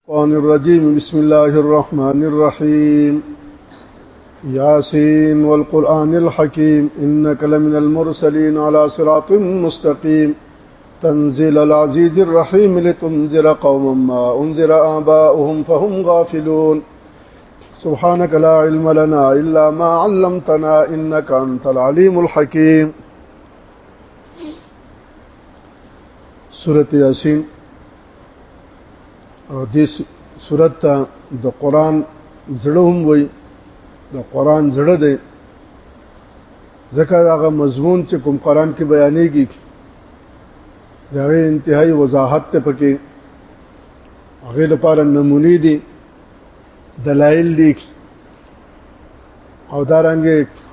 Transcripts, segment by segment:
الشيطان الرجيم بسم الله الرحمن الرحيم ياسين والقرآن الحكيم إنك لمن المرسلين على صراط مستقيم تنزيل العزيز الرحيم لتنذر قوما ما أنذر آباؤهم فهم غافلون سبحانك لا علم لنا إلا ما علمتنا إنك أنت العليم الحكيم سورة ياسين او دې صورت ته د قران زړه هم وای د قران زړه دی ځکه هغه مضمون چې کوم قران کې بیانېږي دا انتهایی وضاحت ته پکې هغه لپاره نمونې دي دلایل دي او دا رنګ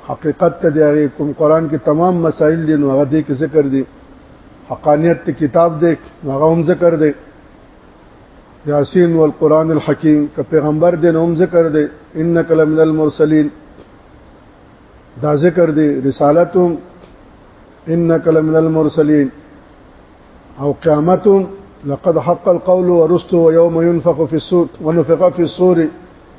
حقیقت ته دی کوم قران کې تمام مسائل دي نو هغه دې کې ذکر دي حقانیت ته کتاب دې هغه هم ذکر دي یاسین والقران الحکیم که پیغمبر دې هم ذکر دي انک لمن المرسلین دا ذکر دي رسالتهم انک لمن المرسلین او قیامتهم لقد حق القول ورست ويوم ينفخ في الصور ونفخ في الصور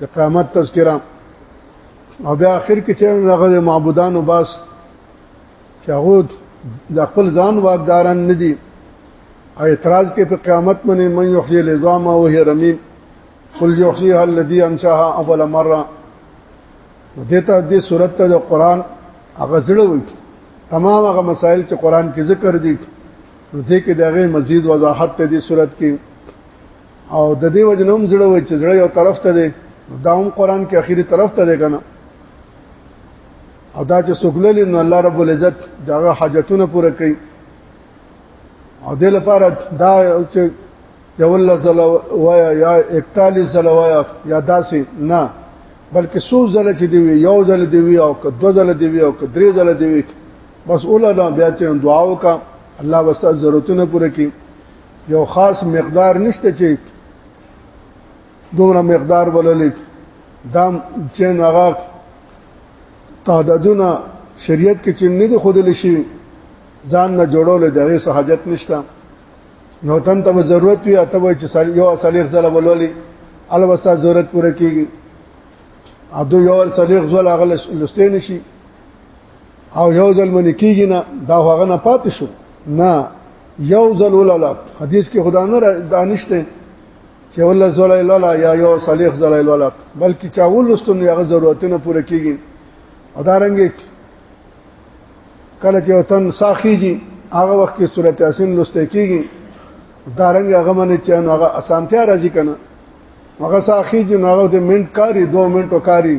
د قیامت تذکرہ او بیا اخر کې چې هغه معبودان او باس شاغود د خپل ځان واقداران نه دي او اعتراض کې په قیامت باندې من یحیی العظام او هی رمیم قل یحییها الذی انشاها اول مره دته دې صورت ته د قران هغه زړه وي تمام هغه مسائل چې قران کې ذکر دي نو دې کې دغه مزید وضاحت ته دې صورت کې او د دې وجنوم زړه وای چې زړه یو طرف ته دی دا هم قران کې اخیری طرف ته دی کنه او دا چې سګلل نو الله رب العزت داغه حاجتونه پوره کوي او دې لپاره دا چې یو الله زل وای یا 41 زل وای یا داسې نه بلکې سو زل چې دی یو زل دی او که دو زل دی او که درې زل دی بس اوله بیا چې دعا وکړه الله وسه ضرورتونه پوره کړي یو خاص مقدار نشته چې دومره مقدار وللې دا چې هغه تعدادونه شریعت کې چې نه دي خودل شي ځان نه جوړول د هغه حاجت نشته نو تن ته ضرورت وي اته وای چې یو صالح زله ولولي الوستا ضرورت پوره کیږي ادو یو صالح زله هغه لسته نشي او یو ځل منی کیږي نه دا هغه نه پاتې شو نه یو ځل ولاله حدیث کې خدا نه دانشته چې ول زول لالا یا یو صالح زول لالا بلکې چا ولستون یغه ضرورتونه پوره کیږي ادارنګ کله چې وطن ساخیږي هغه وخت کې سورته یاسین لسته کیږي دارنګ هغه باندې چې هغه اسانتیا راځي کنه هغه ساخیږي نو هغه د منټ کاری 2 منټو کاری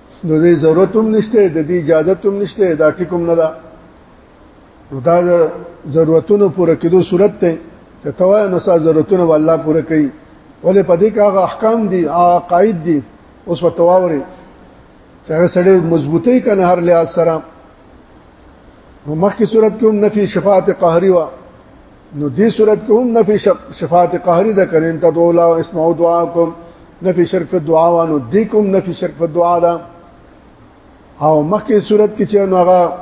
نو دې ضرورت هم نشته د دې اجازه هم نشته دا ټیکوم نه ده نو دا ضرورتونو پوره کېدو صورت ته چې توا نو سا ضرورتونه والله پوره کوي ولې پدې کې هغه احکام دي هغه قائد دي اوس وتواوري چې هغه سړی مضبوطی کنه هر لحاظ سره نو مخکې صورت کې هم نفي شفاعت قهري وا نو دې صورت کې هم نفي صفات قهري ده کړي ته دولا او اسمعوا دعاکم نفي شرک په دعا وانو دې کوم نفي شرک په دعا ده او مخکې صورت کې چې هغه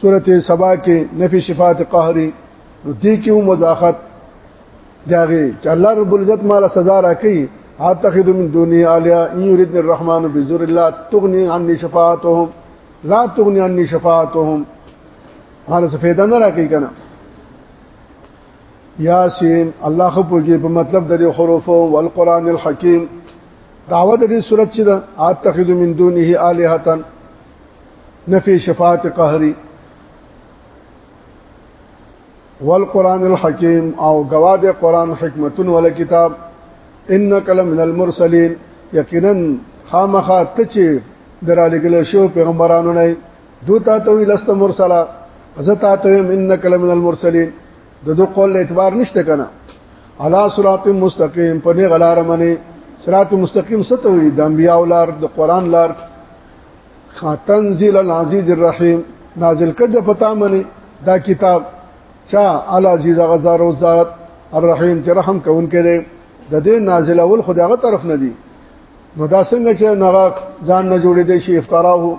صورت سبا کې نفي صفات قهري نو دې کې هم مزاحت داغي چې الله رب العزت مال سزا راکړي اتخذ من دوني الیا ان يريدني الرحمن بذر الله تغني عني شفاعتهم لا تغني عني شفاعتهم هغه څه فایده نه راکې کنه یاسین الله خو پوجي په مطلب د حروف او القران الحکیم داوه د دې صورت چې دا اتخذ من دونه الهه نفي شفاعت قهري والقران الحکیم او گواد قران حکمتون ول کتاب انک لمن المرسلین یقینا خامخا ته چې درالګل شو پیغمبرانو نه دو تا ته وی لست مرسلا زتا ته منک لمن المرسلین د دو قول اعتبار نشته کنه علا صراط مستقیم په نه غلار منی صراط مستقیم ست وی د انبیاء لار د قران لار تنزيل العزيز الرحيم نازل کړه پتا منی دا کتاب چا العزيز غزار او ذات الرحيم چې رحم کون کړي د دې نازل اول خدای غ طرف نه دی نو دا څنګه چې نغاک ځان نه جوړې دي شي افتراه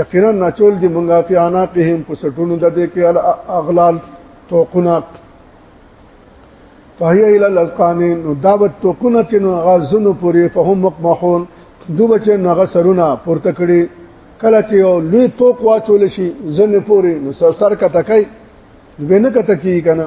یقینا نچول دی مونږه فی عناقهم په سټونو د دې کې اغلال توقنا فهي الى الاذقان نو دعوت توقنا چې نو غازونو پوری فهم مقمحون دو بچ نو غ سرونه پورته کړي کله چې یو لوی توق واچول شي زنه پوری نو سر کته کوي وینه کته کی کنه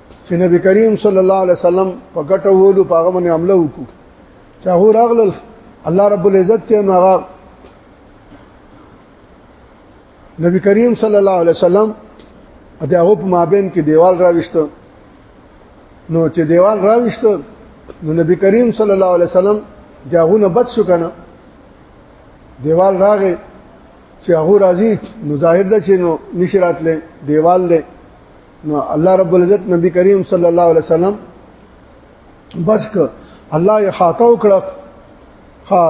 چې نبی کریم صلی الله علیه وسلم په ګټه وولو په هغه باندې عمله وکړو چې هغه راغلل الله رب العزت چې نو هغه نبی کریم صلی الله علیه وسلم د هغه په مابین کې دیوال راوښته نو چې دیوال راوښته نو نبی کریم صلی الله علیه وسلم داغونه بد شو کنه دیوال راغې چې هغه راځي نو ظاهر ده چې نو نشرات لې دیوال لې نو الله رب العزت نبی کریم صلی الله علیه وسلم بچ ک الله یې خاطه وکړه ها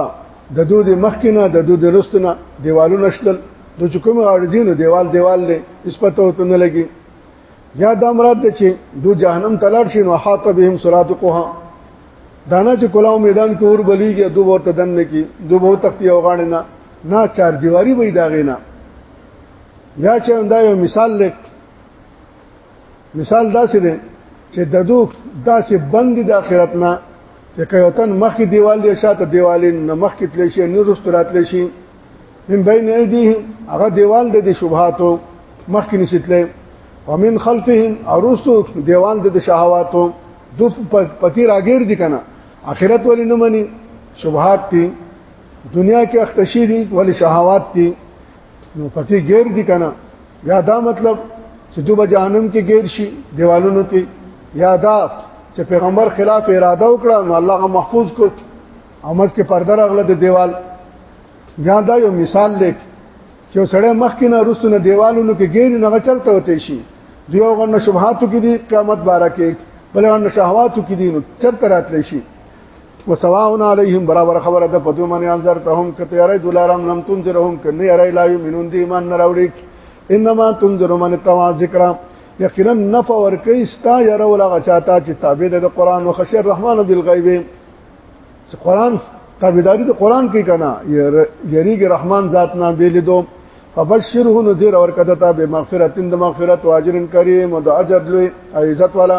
د دوی د مخکنه د دوی د رستنه دیوالونه شتل نو چې کوم اړځینو دیوال دیوال دی نسبت ورته نه لګي یا دا مراد ده چې دو جهنم تلار شي نو حاط بهم صراط قها دانا چې کلاو میدان کې اور بلیږي دو ورته دن نه کی دو به تختی او غاڼه نه نه چار دیواری وې داغې نه یا چې انده یو مثال لیک مثال داسې دی چې د دوه داسې بند د آخرت نه چې کيوتن مخکې دیوال دی شاته دیوال نه مخکې تل شي نه رستورات لې شي من بین ایدیهم هغه دیوال د دې شبهاتو مخکې نشتلې ومن خلفهم ارستو دیوال د شهواتو دو پتی راګیر دي کنه اخرت ولې نه مني شبهات دي دنیا کې اختشي دي ولې شهوات دي نو پکې غیر دي کنه یا دا مطلب چې دوی به جهنم کې غیر شي دیوالونو کې یا دا چې پیغمبر خلاف اراده وکړه نو الله غو محفوظ کو امز کې پرده راغله د دیوال یا دا یو مثال لیک چې سړی مخ کې نه رستنه دیوالونو کې غیر نه غچلته وته شي دیو غنه شبهاتو کې دي قیامت بارکه بلغه شهواتو کې دي نو چرته راتلی شي وسواون علیهم برابر خبره ده په دوه معنی انظر ته هم کته یاره دلارم لم تنذرهم کنه یاره لا یمنون دی ایمان نه راوړي انما تنذر من توا ذکر یقینا نفع ور کوي ستا یاره ولا غچاتا چې تابع ده قران او خشیر الرحمن بالغیب چې قران تابعداري د قران کې کنا یریګ رحمان ذات نه بیلیدو فبشره نذیر اور کدتا بمغفرت د مغفرت واجر کریم او د اجر لوی عزت والا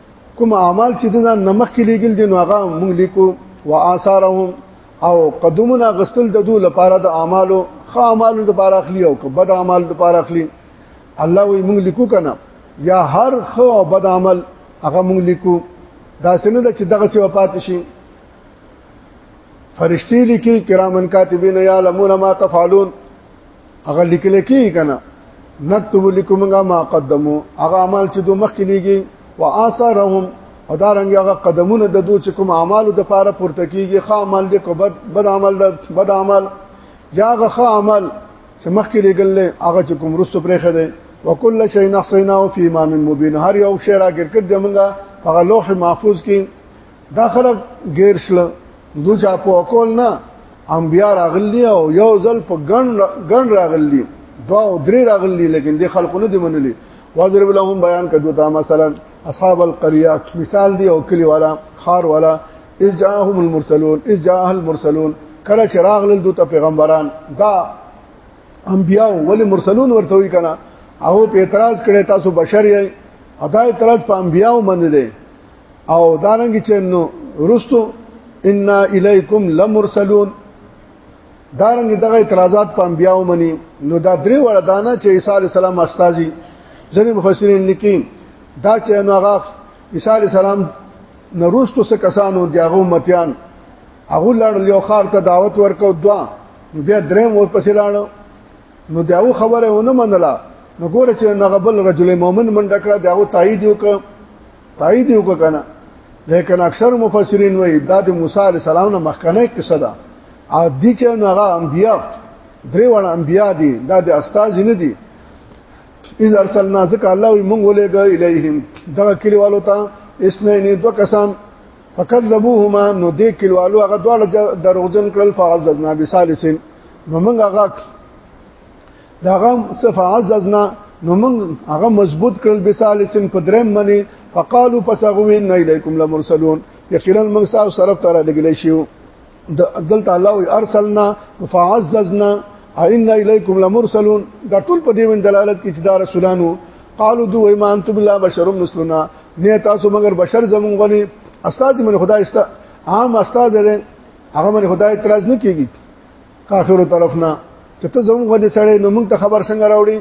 کوم اعمال چې ځان نمخ کې لګل دي نو هغه مونږ لیکو واثارهم او قدمونه غسل د دوه لپاره د اعمالو خ اعمالو لپاره اخلي او بد اعمال لپاره اخلي الله وي مونږ لیکو کنه یا هر خ او بد عمل هغه مونږ لیکو دا سنه د چې دغه څه وفات شي فرشتي لیکي کرامن کاتبین یعلمون ما تفعلون هغه لیکل کی کنه نكتب لكم ما قدموا هغه عمل چې دوه مخکې لګي واثارهم او دا رنګ هغه قدمونه د دوه چې کوم اعمالو د پاره پورته کیږي ښه عمل دی کو بد بد عمل ده بد عمل یا هغه ښه عمل چې مخکې لګل هغه چې کوم رستو پرې خده وکل شی نحسناه فی امام مبین هر یو شی راګر کړ دمغه هغه لوح محفوظ کې دا خلک غیر شل دوی چا په کول نه انبیا راغلی او یو ځل په ګن ګن راغلی دوا او درې راغلی لیکن د خلکو نه دی منلی واضرب لهم بیان کدو تا مثلا اصحاب القريه مثال دی او کلی والا خار والا اذ جاءهم المرسلون اذ جاءه المرسلون کله چې راغلل دوی ته پیغمبران دا انبیا ول مرسلون ورته وی کنه او په اعتراض کړي تاسو بشر یې ادا اعتراض په انبیا ومنل او دارنګ چې نو رستو ان الیکم لمرسلون دارنګ دغه اعتراضات په انبیاو منی نو دا درې وړه دانه چې عیسی علی السلام استاذي ځنې مفسرین لیکي دا چې نو هغه عیسی علی السلام نو رستو څخه کسانو دیغه امتیان هغه لړ یو خار ته دعوت ورکو دوا نو بیا دریم ور پسې لاړو نو داو خبره ونه منله نو ګوره چې نغبل رجل مؤمن منډه کړه داو تایید وکړه تایید یو کنه لیکن اکثر مفسرین وایي دا د موسی علی السلام نه مخکنه قصه ده ا دې چې هغه انبیا درې وړ انبیا دي دا د استاد نه دي اذ ارسلنا ذک الله موږ ولېګ الیهم دا کلیوالو ته اسنین دو کسان فکذبوهما نو دې کلیوالو هغه دواړه دروغجن کړل فعززنا بثالثین نو موږ هغه داغه صفعززنا نو موږ هغه مضبوط کړل به سالسن په درم باندې فقالوا فسغوا ان اليكم لمرسلون یقینا موږ تاسو طرف ته را لګلې شو دلته الله ارسلنا فعززنا ان اليكم لمرسلون دا ټول په دې باندې دلالت کوي چې دا رسولانو قالوا دو ایمان تب الله بشر مثلنا نه تاسو مگر بشر زمون غني استاد من خدای است عام استاد هغه من خدای اعتراض نه کیږي کافرو طرف نه چې ته زموږ غوډه سړی نو موږ ته خبر څنګه راوړي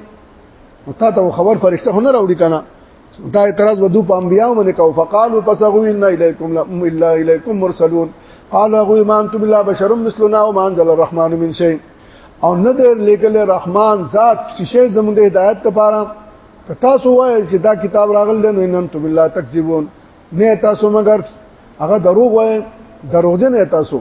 او تا ته خبر فرشته هو نه راوړي کنه دا اعتراض ودو په انبیاء باندې کو فقالوا فسغوا ان الیکم الا الیکم مرسلون قال هو ایمان تو بالله بشر مثلنا وما انزل الرحمن من شيء او نه دې لګل رحمان ذات شیشه زموږ د هدایت لپاره تاسو وایئ چې دا کتاب راغل نو ان انتم بالله تکذبون نه تاسو مگر هغه دروغ وایئ دروغجن تاسو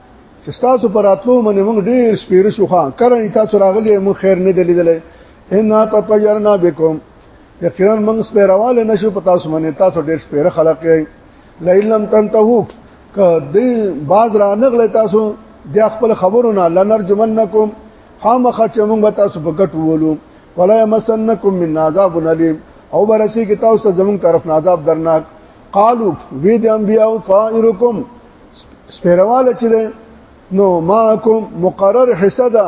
چې تاسو پر اتلو باندې موږ ډیر سپیر شو خان کرن تاسو راغلی مو خیر نه دلیدل ان تطیرنا بكم یقینا موږ سپیرواله نشو په تاسو باندې تاسو ډیر سپیر خلق یې لئلم تنتهو ک دې باز را نغله تاسو د خپل خبرو نه لنرجمنکم خامخ چې موږ به تاسو په ګټ وولو ولا یمسنکم من عذاب الیم او برسی کې تاسو زموږ طرف عذاب درناک قالو وی د انبیاء طائرکم سپیرواله چې نو ماکم مقرر حصہ ده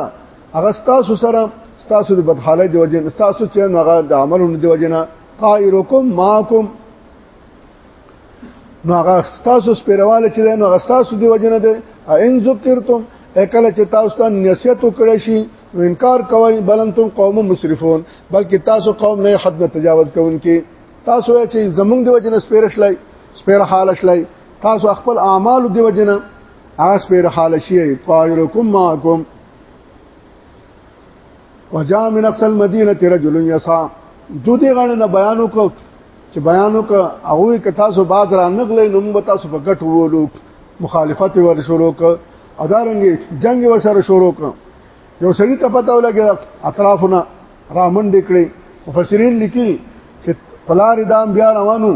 هغه تاسو سره تاسو د بدحالۍ دی وجه تاسو چې هغه د عملونو دی وجه نه طائرکم ماکم نو هغه تاسو سپیرواله چې نو هغه تاسو دی وجه نه ده ان ذکرتم اکل چې تاسو ته نصیحت وکړی شي نو انکار کوي بلنتم قوم مسرفون بلکې تاسو قوم نه حد نه تجاوز کوونکي تاسو چې زمونږ دی وجنه سپیر شلای سپیر حال شلای تاسو خپل اعمال دی وجنه هغه سپیر حال شي طائرکم معکم وجاء من اقصى المدينه رجل يسعى دو دې غاڼه نه بیان وکړ چې بیان وکړ هغه که تاسو باد را نغلې نو موږ تاسو په ګټ وولو مخالفت ور شروع کړ ادارنګ جنگ وسره شروع کړ یو سړی ته پته ولګی اطرافونه رامن دکړي مفسرین لیکي چې پلار دام بیا روانو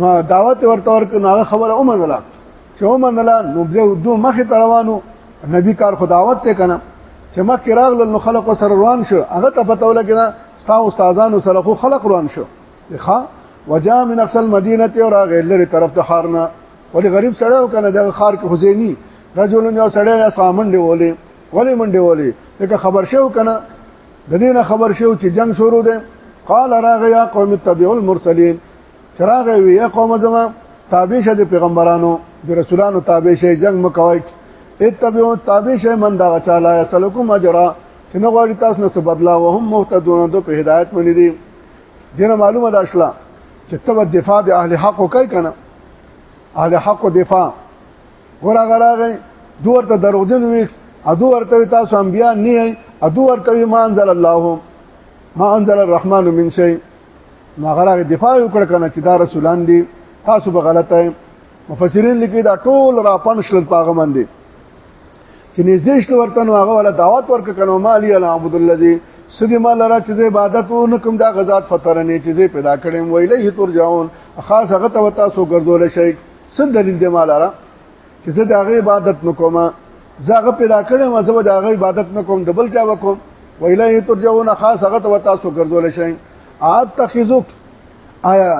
نو دعوت ورته ورک نو هغه خبره اومنله چې اومنله نو بیا دوه مخ ته روانو نبی کار خو دعوت ته کنه چې مخکې راغلل نو خلق سره روان شو هغه ته پته ولګی دا ستا استادانو سره خو خلق روان شو ښا وجا من اقصى المدينه اور هغه لري طرف د خارنه ولی غریب سره کنه د خار کې حسینی رجل یو سړی یا سامن دی ولې ولی منډه ولی لکه خبر شو کنه د دې نه خبر شو چې جنگ شروع ده قال راغ یا قوم اتبعوا المرسلین چراغ وی یا قوم زما تابع شه د پیغمبرانو د رسولانو تابع شه جنگ مکوای اتبعوا تابع شه من دا چاله اسلکم اجرا چې نه غواړي تاسو نه څه بدلا او هم مهتدون دو په هدایت باندې دي دینه معلومه ده اصله چې تب دفاع د اهل حق کوي کنه اهل حق دفاع ورغه راغی دوه ورته دروغجن وي ادو ورته تاسو انبیا نه یې ادو ورته ما انزل الله ما انزل الرحمن من شيء ما غره دفاع وکړ کنه چې دا رسولان دي تاسو به غلطه مفسرین لیکي دا ټول را پن شل پاغه باندې چې نږدې ورته نو هغه ولا دعوت ورک کنو مالی العبد الذي سدي ما لرا چې عبادت و نکم دا غزاد فطرنه چې پیدا کړم ویلې ترجعون خاص هغه ته تاسو ګرځول شي څه دلیل دی مالاره چې زه د هغه عبادت نکوم زه هغه پیدا کړم زه د هغه عبادت نکوم د بل چا وکوم ویلای ترجون خاص هغه ته تاسو ګرځول شئ ات تخذوک آیا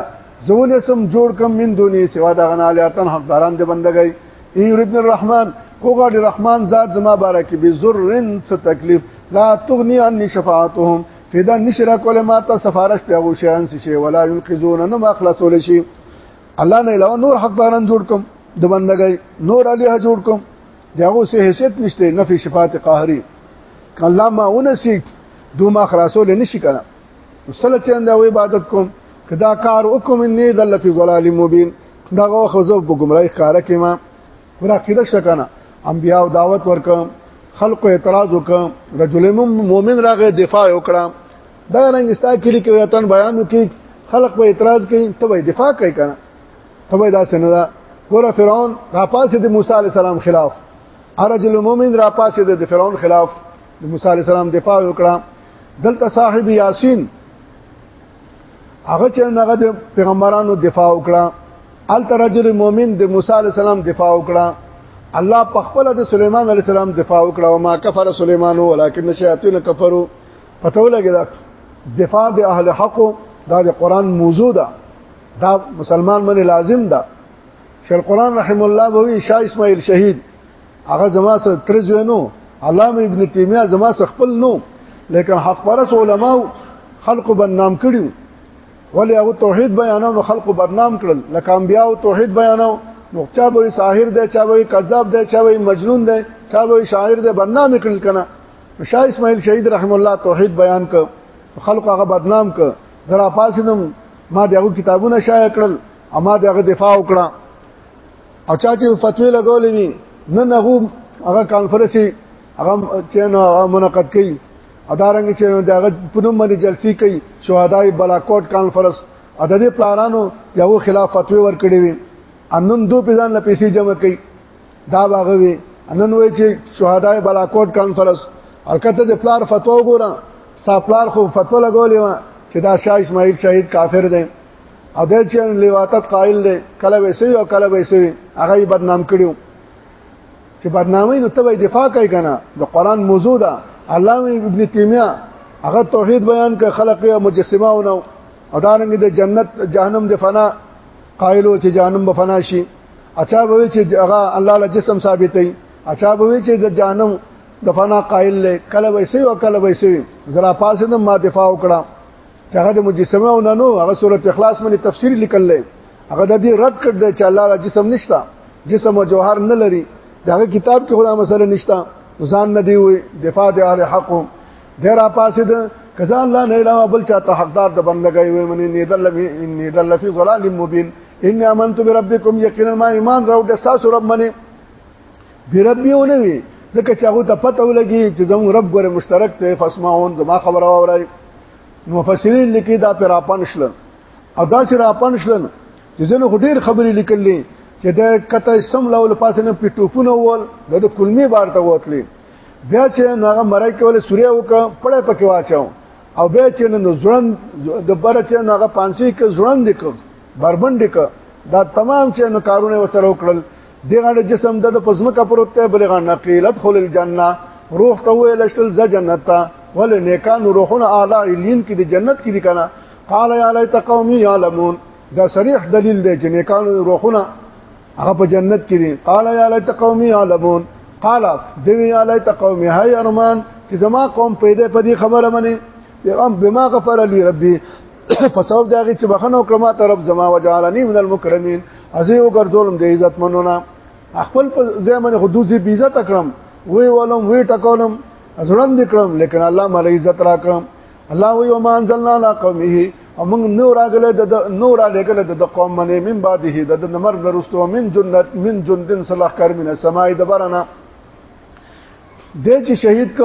زونه سم جوړ کم من دونی سوا د غنالیاتن حقداران د بندګۍ یریدن الرحمن وګړي رحمان ذات زما بارک به ذرن څه تکلیف لا تغنی عن شفاعتهم فدا نشرا کوله ما ته سفارش ته غوشان شي ولا ينقذون نو ما خلاصول شي الله نه علاوه نور حقداران جوړ کوم د بندګۍ نور الیه جوړ کوم داغه سه حیثیت نشته نفي شفاعت قهري کله ما ونسی دو ما خلاصول نشي کنه وسله چې انده عبادت کوم کدا کار وکم انی دل فی ظلال مبین دا غو خزو په گمراهی ښکارا کې ما ورا کېد شکنه انبیا او دعوت ورکم خلق اعتراض وکم رجل مومن راغه دفاع وکړم دا رنګ ستا کلی کې وطن بیان وکي خلق په اعتراض کوي ته به دفاع کوي کنه ته به دا سن دا ګور فرعون را پاسې د موسی عليه السلام خلاف ارجل المؤمن را پاسې د فرعون خلاف د موسی عليه السلام دفاع وکړه دلته صاحب یاسین هغه چې هغه د پیغمبرانو دفاع وکړه ال ترجل المؤمن د موسی عليه السلام دفاع وکړه الله په خپل د سليمان عليه السلام دفاع وکړه او ما کفر سليمان ولكن الشياطين كفروا پتو لګی دا دفاع د اهل حق دا د قران موضوع ده دا مسلمان من لازم ده شیخ القران رحم الله بوي شاه اسماعیل شهید هغه زما سره ترځوینو علامه ابن تیمیه زما سره خپل نو لیکن حق پرس علما خلق بدنام کړیو ولی هغه توحید بیانو نو خلق بدنام کړل لکه انبیا او توحید بیانو نو چا به ساحر دی چا به کذاب دی چا به مجنون دی چا به شاعر دی بدنام کړل کنه شاه اسماعیل شهید رحم الله توحید بیان ک خلق هغه بدنام ک زرا پاسینم ما دغه کتابونه شایع کړل اما دغه دفاع وکړه او چا چې فتوی لګولې وي نه نه هغه کانفرنس هغه چې منعقد کړي ادارنګ چې دغه پنوم باندې جلسې کوي شهداي بلاکوټ کانفرنس ا د دې پلانانو یو خلاف فتوی ورکړي وي انم دو پیزان لپیسې جمع کوي دا واغوي نن وای چې شهداي بلاکوټ کانفرنس الکته د پلار فتوا وګوره سا پلار خو فتوا لګولې و چې دا شاه اسماعیل شهید کافر دی او د چې لیواتت قائل دی کله ویسي او کله ویسي هغه بدنام کړیو چې بدنامي نو تبې دفاع کوي کنه د قران موضوع ده علامه ابن تیمیه هغه توحید بیان ک خلق او مجسمه او نو او دارنګ د جنت جهنم د فنا قائل او چې جهنم به فنا شي اچھا به چې هغه الله له جسم ثابتې اچھا به چې د جانم د فنا قائل له کله ویسي او کله ویسي زرا پاسه د ما دفاع وکړه چې هغه د مجسمه او ننو هغه سورته اخلاص باندې تفسیر لیکل لې هغه د دې رد کړ دی چې الله له جسم نشتا جسم او جوهر نه لري داغه کتاب کې خدا مسله نشتا ځان نه دی وي دفاع د اهل حق ډیر پاسه د کزا الله نه علاوه بل چاته حقدار د بندګۍ وي منی نه دل نه دل فی ظلال مبین ان امنت بربکم یقینا ما ایمان راو د تاسو رب منی بربی ونه وی ځکه چې هغه ته پته ولګي چې زموږ رب ګره مشترک ته فسمعون زما خبره واورای مفسرین لیکي دا پر اپن شل او دا سره اپن شل چې زنه ډیر خبرې لیکلې چې دا کته سم لول پاسه نه پټوفونه ول د کلمې بار ته وتلې بیا چې هغه مرای کوله سوریا وک پړې پکې واچاو او به چې نو ځوند د بره چې نو هغه پانسی کې ځوند دک بربند دک دا تمام چې نو کارونه وسره وکړل دغه د جسم د پزما کا پروت ته بلغه نقیلت خل الجنه روح ته ویل شل ز جنت ته ول نیکان روحنا اعلی الین کې د جنت کې دي کنه قال یا لیت قومی یعلمون دا صریح دلیل دی چې نیکان روحنا هغه په جنت کې دي قال یا لیت قومي علمون قال دوی یا لیت قومي هاي ارمان چې زما قوم پیدا په دې خبره مني ام بما غفر لي ربي په سبب داږي چې بخنه وکړم ته رب زما وجعلني من المكرمين ازي وګرځولم د عزت منونه خپل په ځای باندې حدود به عزت کړم وی ولم وی ټکولم ازړم دکړم لیکن الله مل عزت راکړم الله وی وما انزلنا على قومه ومن نور اغل د نور اغل د قوم من من بعده د نمر درستو من جنت من جندن صلاح کر من السماء دبرنا د چې شهید ک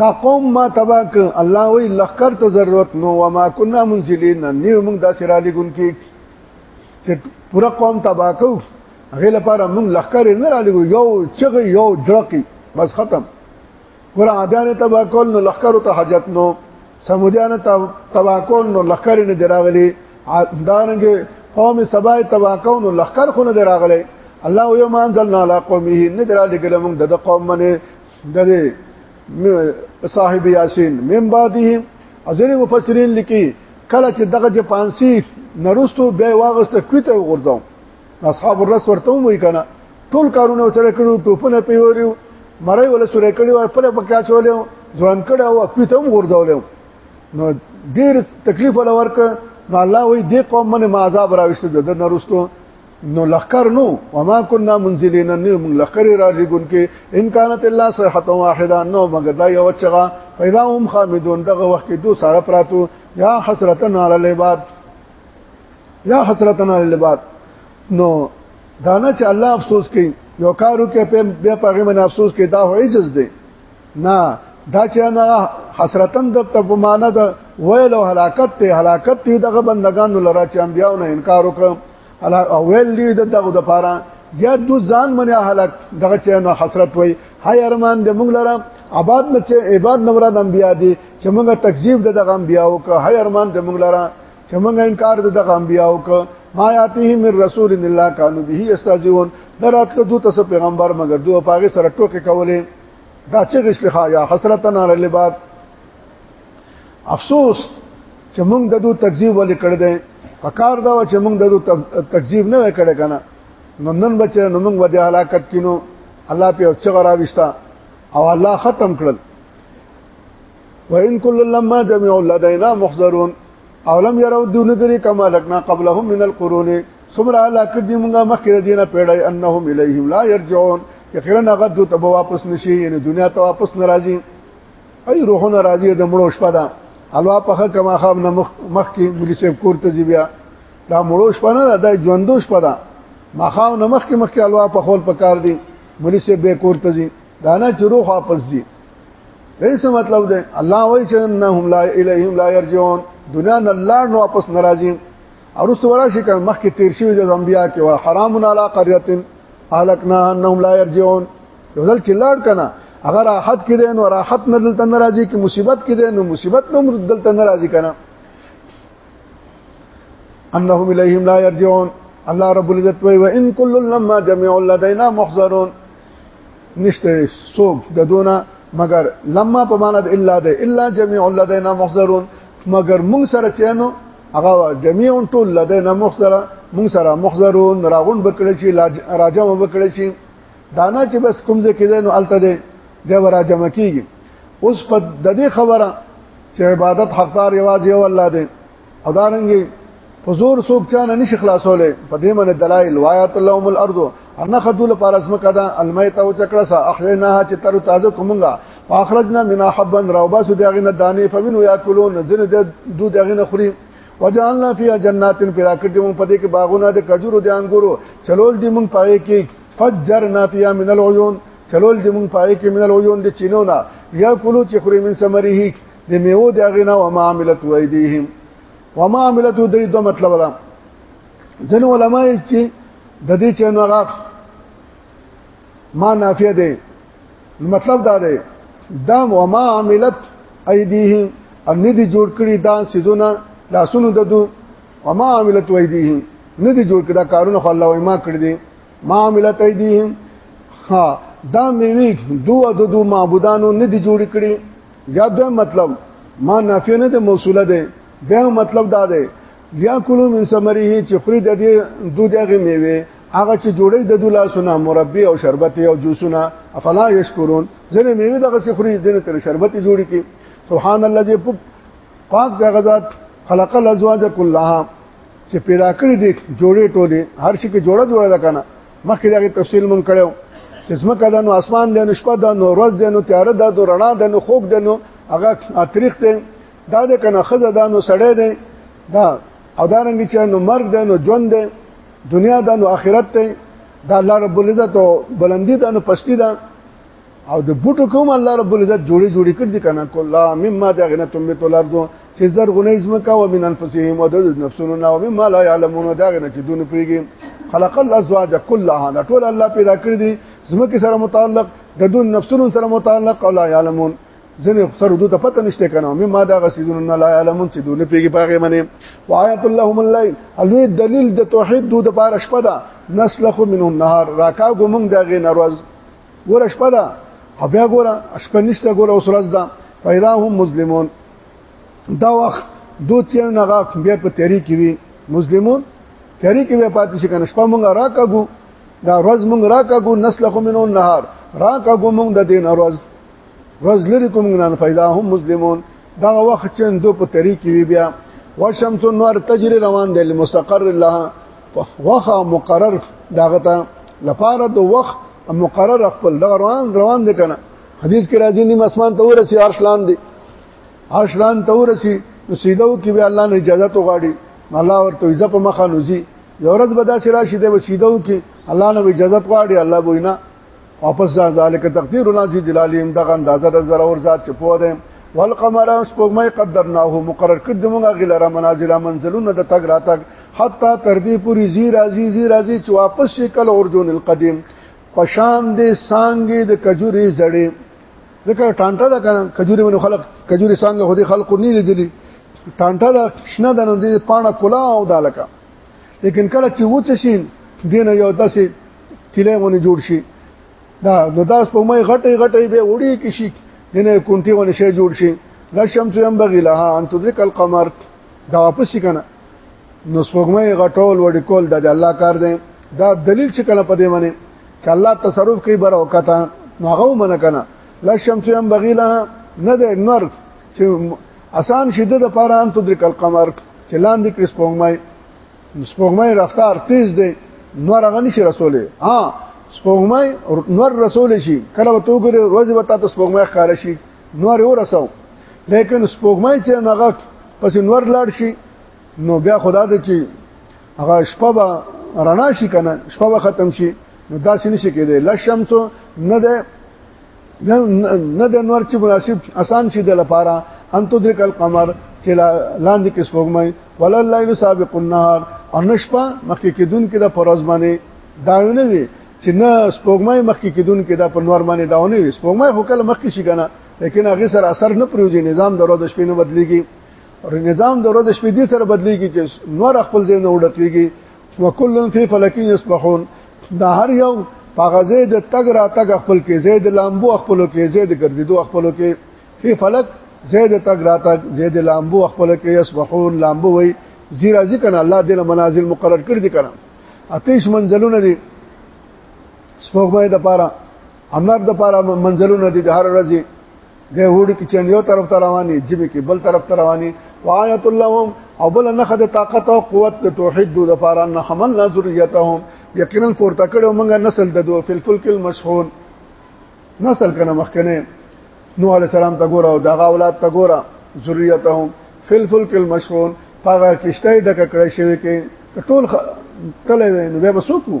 دا قوم ما تبا ک الله وی لخر ته ضرورت نو وما كنا منزلين نیو موږ د سره لګون کې چې پورا قوم تبا کو غل لپاره موږ لخر نه را لګو یو چغ یو جړقي بس ختم ګور عادیان تبا کول نو لخر ته حاجت نو سمودیان تبا کول نو لخر نه دراغلی دارنګ قوم سبا تبا کول نو لخر خو نه دراغلی الله یو مان ځل نه لا قومه نه دراغلی ګل موږ د قوم منه د صاحب یاسین من بعده ازری مفسرین لیکي کله چې دغه جپانسی نرستو بیا واغسته کوي ته غورځاو اصحاب الرس ورته وای کنه ټول کارونه سره کړو ټوپونه پیوریو مړی ولا سره کړی ور پر پکا چولیو ځوان کړه او کوته هم غردولیو نو ډیر تکلیف ولا ورک نو الله وی دې قوم من ما عذاب راوښته د نرستو نو لخر نو وما كنا منزلين نو من لخر را لګون کې ان كانت الله صيحه واحده نو مگر دا یو چغه پیدا هم خامدون دغه وخت کې دوه ساړه پراتو یا حسرتن علی العباد یا حسرتنا للباد نو دانا چې الله افسوس کوي یو کارو کې په بیا پغه من افسوس کوي دا عجز دی نه دا چې نه حسرتن د په معنا د ویل او هلاکت ته هلاکت دی دغه بندگان لرا چې انبیاو نه انکار وکړ او ویل دی دغه د پاره یا دو ځان منه هلاک دغه چې نه حسرت وای هاي ارمان دې موږ لره آباد نه چې عباد نوراد انبیا دي چې موږ تکذیب دغه انبیا وکړه هاي ارمان دې موږ لره چې موږ انکار د دغه انبیاو ک ما یاته من رسول الله کانو به استاجون دراتله دوه تاسو پیغمبر مگر دوه پاګه سره ټوکې کولې دا چې غشلخه یا حسرتنا للباد افسوس چې موږ د دوه تکذیب ولې کړ دې پکار دا چې موږ د دوه تکذیب نه کړ کنه نو نن بچ نو موږ ودی هلاکت کینو الله په چغرا وشتا او الله ختم کړل وان كل لما جميع لدينا محضرون او لم يروا دون ذري كما لكنا قبلهم من القرون سمرا لا کدی مونږه مخکې دینه پیړای انهم الیهم لا يرجعون یقینا غد ته واپس نشي یعنی دنیا ته واپس ناراضي ای روحونه راضي د مړو شپه ده الوا په کما خام نه مخ مخ کې ملي سیب کور ته زیبیا دا مړو شپه نه ده ژوندو شپه ده مخاو نه مخ کې مخ کې الوا په خول پکار دي ملي سیب به کور ته زی دا نه چې روح واپس ځي ایسه مطلب ده الله وایي چې انهم لا الیهم لا یرجعون دنیا نه لاړ نو واپس ناراضي او رسو ورا شي کړه مخکې تیر شوی د انبیا کې وا حرام علی قريه اهلکنا انهم لا يرجعون یو ځل چلاړ کنا اگر راحت کې دین او راحت نه دلته ناراضي کې مصیبت کې دین نو مصیبت نو دلته ناراضي کنا انهم الیهم لا يرجعون الله رب العزت وی و ان کل لما جميع لدينا محضرون نشته سوق د دونه مگر لما په معنا د الا د الا جميع لدينا محضرون مگر مونږ سره چینو هغه جميع ټول لدينا محضره مونږ سره محضرون راغون بکړی شي راجم بکړی شي دانا چې بس کوم ځای کې نو الته دی دی راجم کیږي اوس په د دې خبره چې عبادت حقدار یوازې یو الله دی او دا رنګي په زور څوک چا نه نشي خلاصولې په دې باندې دلایل وایات اللهم الارض ان خذو لپاره اسمه کدا المیت او چکړه سا احینا چې تر تازه کومنګا واخرجنا من حبا روبا سو دغه نه دانه فمن یاکلون ځنه د دو دغه نه خوري وجعلنا فيها جنات پراکټ دې مون پدې کې باغونه د کجورو د انګورو چلول دې مون پای کې فجرنا فيها من العيون چلول دې مون پای کې من العيون د چینونه یا کولو چې خوري من سمریه د میو د غنا و ما عملت و ایدیهم و ما عملت د دې مطلب ده ځن علماء چې د دې چې نو غاف ما نافیه ده مطلب دا ده دا و ما عملت ایدیهم ان دې جوړ کړی دا سيزونه لاسونو ددو و ما عملت ایدیهم نه دې جوړ کړی دا کارونه خو الله ما کړی دي ما عملت ایدیهم ها دا میوي دوه د دوه معبودانو نه دي جوړ کړی یا دوی مطلب ما نافیه نه ده موصوله ده بیا مطلب دا ده یا کلو من سمریه چې خري د دې دوه دغه میوه هغه چې جوړي د دوه لاسونه مربي او شربت او جوسونه افلا یشکرون ځنه میوه دغه چې خري ځنه تر شربت جوړي کی سبحان الله چې پاک دغه ذات خلق الازواج كلها چې پیدا کړی دي جوړې ټولې هر شي کې جوړه جوړه ده کنه مخکې دغه تفصیل مونږ کړو چې زمکه ده نو اسمان ده نو شپه ده نو ورځ ده نو تیاره ده نو رڼا ده نو خوک ده نو هغه تاریخ ده دا ده کنه خزه ده نو سړی ده دا او دا رنګ چې نو مرګ ده نو ژوند ده دنیا ده نو آخرت ده دا الله رب العزت بلندی ده نو پستی ده او د بوټو کوم الله رب العزت جوړي جوړي کړ دي کنه کلا مما دا غنه تم تو لرد چې زر غنې زمکا او من انفسهم او د نفسونو نه او مما لا يعلمون دا غنه چې دونه پیږي خلق الازواج كلها دا ټول الله پیدا کړ دي زمکه سره متعلق د دون نفسونو سره متعلق او لا يعلمون ځنه سره دوی ته پته نشته کنه مما دا غسیدون نه لا يعلمون چې دونه پیږي باغې منه وآيات اللهم الليل الوی دلیل د توحید دوی د پاره شپه ده نسلخ منه النهار راکا ګمنګ دا غي نروز ګور شپه ده او بیا ګور شپه نشته ګور اوس ورځ ده پیدا هم مسلمون دا وخت دو تیر نه غاخ بیا په تیری کې وي مسلمون تیری کې بیا پاتې شي کنه شپه مونږ راکاګو دا ورځ مونږ راکاګو نسلخ منو نهار راکاګو مونږ د دین ورځ ورځ لري کوم نه پیدا هم مسلمون دا وخت چې دو په تیری کې وي بیا وشمس النور تجري روان دي لمستقر الله وخت مقرر داغه ته لپاره د وخت مقرر خپل دغه روان روان دي کنه حدیث کې راځي نیم اسمان ته ورسي عرش لاندې عرش لاندې ته ورسي نو سیدو کې به الله نه اجازه تو غاړي الله ورته عزت په مخه نوزي یو ورځ به دا سره شي د وسیدو کې الله نه اجازه غواړي الله بوینا واپس ذالک تقدیر العزیز جلالهم دغه اندازه د زره ور ذات چپو ده والقمر سپوږمۍ قدرناه مقرر کړ د موږ غلره منازل منزلونه د تګ راتګ حتی تر دې پوری زی راځي زی راځي چې واپس شکل اورجون القدیم پشان دې سانګې د کجوري زړې ځکه ټانټه دا کنه کجوري ونه خلق کجوري سانګ خو دې خلق نه لیدلی ټانټه دا شنه د نن دې پاڼه کلا او دالکا لیکن کله چې وڅ شین دین یو داسې تیلې ونی جوړ شي دا نو دا سپومې غټي غټي به وړي کې شي ینه کونټي ونی شي جوړ شي لا شمس یم بغي لها ان تدرک القمر دا واپس کنه نو سپومې غټول وړي کول د الله کار دی دا دلیل چې کله پدې باندې چې الله تصرف کوي بر او کته نو هغه من کنه لا شمس یم بغي لها نه د نور چې آسان شیده د پاره ان تدرک القمر چې لاندې کې سپومې سپوږمۍ رفتار تیز دی نور هغه نشي رسولې ها سپوږمۍ نور رسول شي کله وته وګوري روز وته ته سپوږمۍ ښکار شي نور یې ورسو لیکن سپوږمۍ چې نغه پس نور لاړ شي نو بیا خدا دې چې هغه شپه به رڼا شي کنه شپه به ختم شي نو دا څه نشي کېدای لا شمس نه ده نه د نور چې مناسب آسان شي د لپاره ان تدرک القمر چې لاندې کې سپوږمۍ ولا الليل سابق النهار او نشپا مخکې کېدون کې د پروز باندې داونه وي چې نه سپوږمۍ مخکې کېدون کې د پنور باندې داونه وي سپوږمۍ هو کله مخکې شي کنه لیکن هغه سره اثر نه پروزي نظام د ورځ شپې نه بدليږي او نظام د ورځ شپې دې سره بدليږي چې نور خپل ځای نه وډتليږي وکلن فی فلکین یسبحون دا هر یو پاغزه د تګ را تګ خپل کې زید لامبو خپل کې زید ګرځیدو خپل کې فی فلک زید تګ را تګ زید لامبو خپل کې یسبحون لامبو وی زیرا ذکر الله دې منازل مقرر کړی دي کړه اتیش منزلونه دي سپوږمۍ د پاره امر د پاره منزلونه دي د هر ورځې د وړي کې چن یو طرف ته رواني جبه کې بل طرف ته رواني وآیت اللهم او بل نه خد طاقت او قوت د توحید د لپاره نه حملنا ذریتهم یقینا پورته کړو موږ نسل د دوه فلفل کل مشحون نسل کنه مخکنه نوح علی السلام ته ګوره او دغه اولاد ته ګوره ذریتهم فلفل کل مشحون پاګه کشته ډکه کړی شوی کې ټول تلوي نو به وسوکو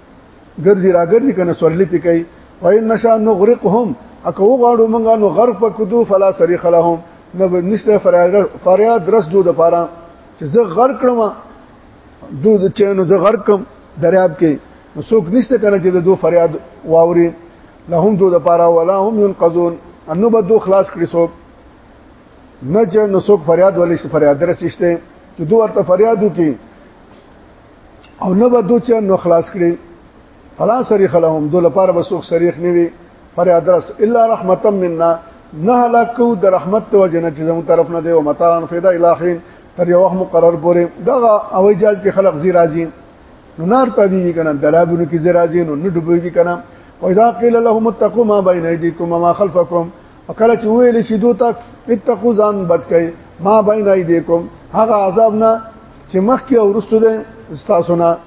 ګرځي راګرځي کنه سورلی پکې وای نشا نو غرقهم اکو غاړو مونږه نو غرق پکدو فلا صریخ لهم نو نشته فریاد رس دو د پاره چې زه غرق کړم دو د چینو زه غرق کم دریاب کې نو څوک نشته کنه چې دو فریاد واوري لهم دو د پاره ولا هم ينقذون انو به دو خلاص کړی څوک نه چې نو څوک فریاد ولې فریاد رسېشته چې دوه ورته فریادو کې او نه به دوی نو خلاص کړي فلا صریخ لهم دو لپاره به سوک صریخ نیوي فر ادرس الا رحمتا منا نه هلاکو د رحمت تو جنت چې زمو طرف نه دی او متان فدا الہین تر یو وخت مقرر پورې دا او اجازه کې خلق زی راځي نو نار ته دی کنه دلابونو کې زی راځي نو نه ډوبېږي کنه او اذا قيل لهم اتقوا ما بين ايديكم وما خلفكم وکړه چې ویل شي دوی ته اتقوا ځان بچ کړئ ما بين ايديكم هغه عذاب نه چې مخکې او وروسته ده تاسو نه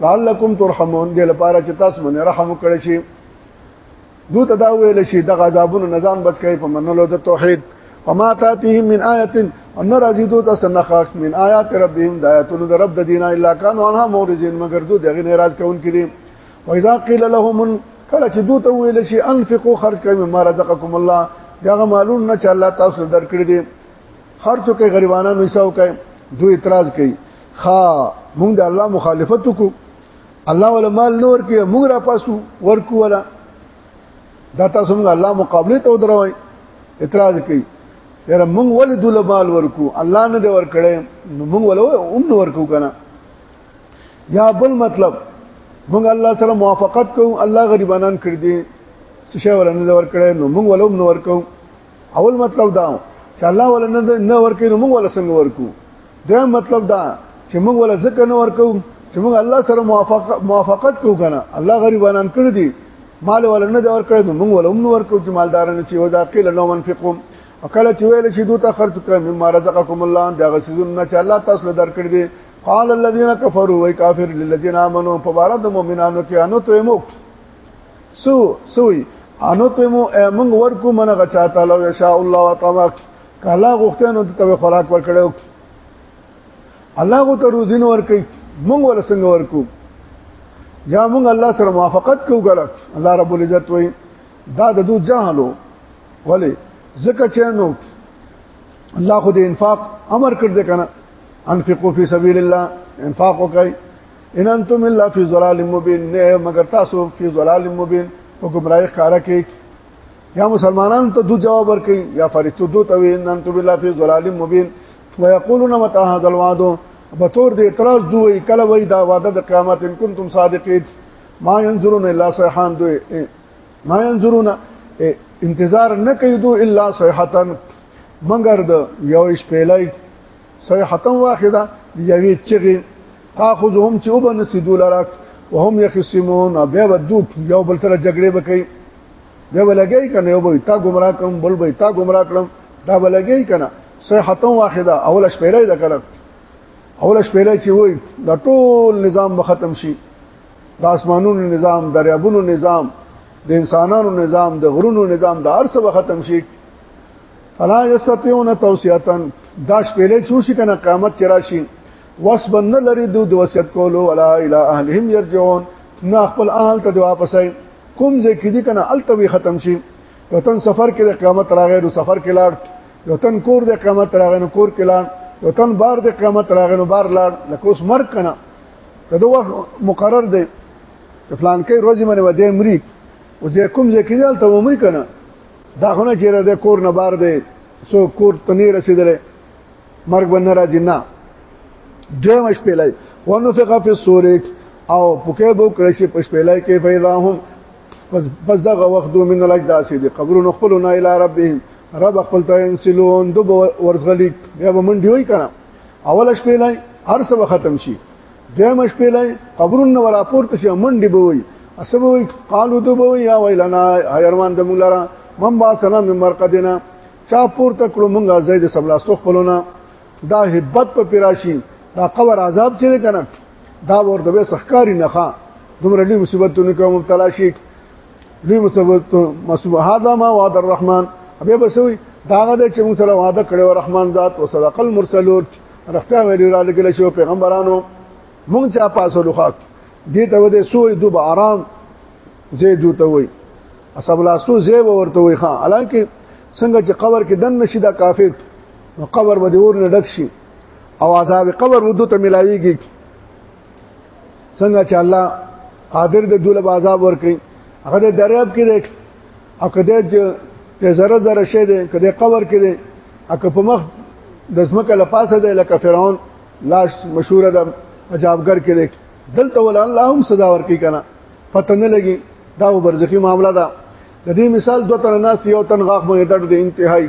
لعلکم ترحمون دې لپاره چې تاسو باندې رحم وکړئ شي دو تدا ویل شي د غذابونو نزان بچ کړي په منلو د توحید وما تاتيهم من آیه ان راضی دو تاسو نه خاص من آیات ربهم د آیاتونو د رب د دین الا کانوا عنها مورزین مگر دو دغه نه راز کون کړي و اذا قيل لهم کله چې دو ته ویل شي انفقوا خرج کړئ مما رزقکم الله دغه مالون نه چې الله تاسو درکړي دي هر څوک غریبانو حساب کوي دوی اعتراض کوي خا مونږ د الله مخالفت کو الله ولا مال نور کې مونږ را پاسو ورکو ولا دا تاسو مونږ الله مقابله ته دروي اعتراض کوي یاره مونږ ولې دول مال ورکو الله نه دی ورکړې مونږ ولا هم نه ورکو کنه یا بل مطلب مونږ الله سره موافقت کوو الله غریبانان کړی دي څه شي ورنه ورکړې نو مونږ ولا هم نه ورکو اول مطلب دا چې الله ولا نه نه ورکې نو موږ ولا څنګه ورکو دا مطلب دا چې موږ ولا ځکه نه ورکو چې موږ الله سره موافق موافقت کو کنه الله غریبانان کړ دي مال ولا نه ور کړ نو موږ ولا هم ورکو چې مالدار نه شي ودا قیل لو منفقهم وکړه چې ویل شي دوی ته خرج کړ مما رزقکم الله دا غسیزون نه چې الله تاسو له درکړ دي قال الذين كفروا وكافر للذين امنوا فبارد مؤمنانو کې انو ته موږ سو سوی انو ته مو موږ ورکو منه غچا تعالی ان شاء الله وتعالى کله غوښتنه د توې خوراک ورکړو الله غو ته روزین ورکي موږ ول څنګه ورکو یا موږ الله سره موافقت کوو غلط الله رب العزت وای دا د دو جهلو ولی زکه چې نو الله خو د انفاق امر کړ دې کنه انفقوا فی سبیل الله انفاق وکړئ ان انتم الا فی ظلال مبین نه مگر تاسو فی ظلال مبین او گمراهی ښکارا کې یا مسلمانان ته دو جواب ورکړي یا فرشتو دو ته ان انتم الا فی ظلال مبین ويقولون متى هذا الوعد بطور د اعتراض دوی کله وای دا وعده د قیامت ان کنتم صادقین ما ينظرون الا صيحان دوی ما ينظرون انتظار نه کوي دوی الا صيحتن مگر د یو شپېلای صيحه واحده یوې چغې تاخذهم چې وبن سیدو لراک وهم يخصمون بیا ودو یو بل سره جګړه وکړي بیا ولګي کنه یو به تا گمراه کړم بل به تا گمراه کړم دا ولګي کنه صيحه واحده اول شپېلې ده کړه اول شپېلې چې وای دا ټول نظام ختم شي د اسمانونو نظام دریابونو نظام د انسانانو نظام د غرونو نظام د هر څه ختم شي فلا یستطيعون توصیتن دا شپېلې چوشي کنه قیامت کې راشي وس بند لري دو د وصیت کولو ولا اله اهلهم يرجعون نه خپل اهل ته واپس اي کوم ځکه دي کنه التوي ختم شي وطن سفر کې د قیامت راغې نو سفر کې لاړ وطن کور د قیامت راغې نو کور کې لاړ وطن بار د قیامت راغې نو بار لاړ لکه اوس مرګ کنه کله وخت مقرر دی چې فلان کې روزي منه ودې مري او زه کوم ځکه دي التوي مري کنه دا خونه چې د کور نه بار دی سو کور ته نه رسیدل مرګ باندې راځي نه دوی مش پیلای ونفق فی الصور او پکې بو کړی چې پښ پیلای کې فیضاهم پس پس دغه وخت دوی من لک داسې دي قبرونه خپل نه اله ربهم رب خپل ته انسلون دو ورزغلی یا به من دی وای کنه اول شپې لای هر څه ختم شي دیم شپې لای قبرونه ولا پورته شي منډي به وي اسبه وي قالو دو به یا ویلنا هیروان د موږ لره من با سلام من مرقدنا چا پورته کړو موږ زید سبلاستو خپلونه دا هبت په پیراشي دا قبر عذاب چې کنه دا ورته به سخکاری نه ښا دومره لوی مصیبتونه کوم مبتلا شي لوی مصیبت مصیب هاذا ما وعد الرحمن ابي بسوي داغه چې موږ سره وعده کړو رحمان ذات او صدق المرسلون رښتیا ویلو را لګل شو پیغمبرانو مونږ چا پاسو لوخات دې ته ودې سوې دوب آرام زید ته وای اصحاب لاستو زیب ورته وای خان حالانکه څنګه چې قبر کې دن نشي دا کافر نو قبر به اور نه ډک شي او عذاب قبر ودو ته ملایږي څنګه چې الله قادر د دوله عذاب ورکړي هغه د دریاب کې او کده چې په زره زره شه دي کده قبر کې دي او په مخ د زمکه لپاسه ده لکه فرعون لاش مشهور ده عجابګر کې دي دلته ول الله هم صدا ورکی کنه پته نه لګي دا برزخی معاملہ ده د دې مثال دوه تن ناس یو تن غاخ باندې درد انتهایی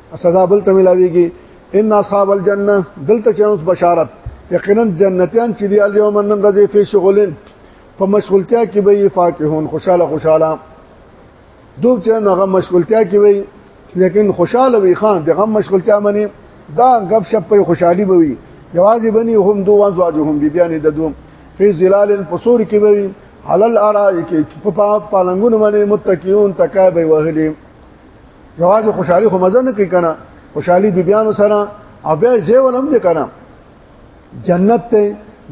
سزا بل ته ملاويږي ان اصحاب الجنه دلته چانس بشارت یقینا جنتیان چې دی الیوم نن رضی فی شغلن په مشغولتیا کې به فاکهون خوشاله خوشاله دوب چې هغه مشغولتیا کې وي لیکن خوشاله وي خان دغه مشغولتیا منی دا غب شپ په خوشحالي به وي جوازي بني هم دوه زواجهم بي بیان د دوم فی ظلال الفسور کې به وي حلال ارائک په پالنګونو باندې متکیون تکای به وهلي جواز خوشحالي خو مزه نه کوي کنه خوشحالي بیبيانو سره او بیا زه ولم دي کنه جنت ته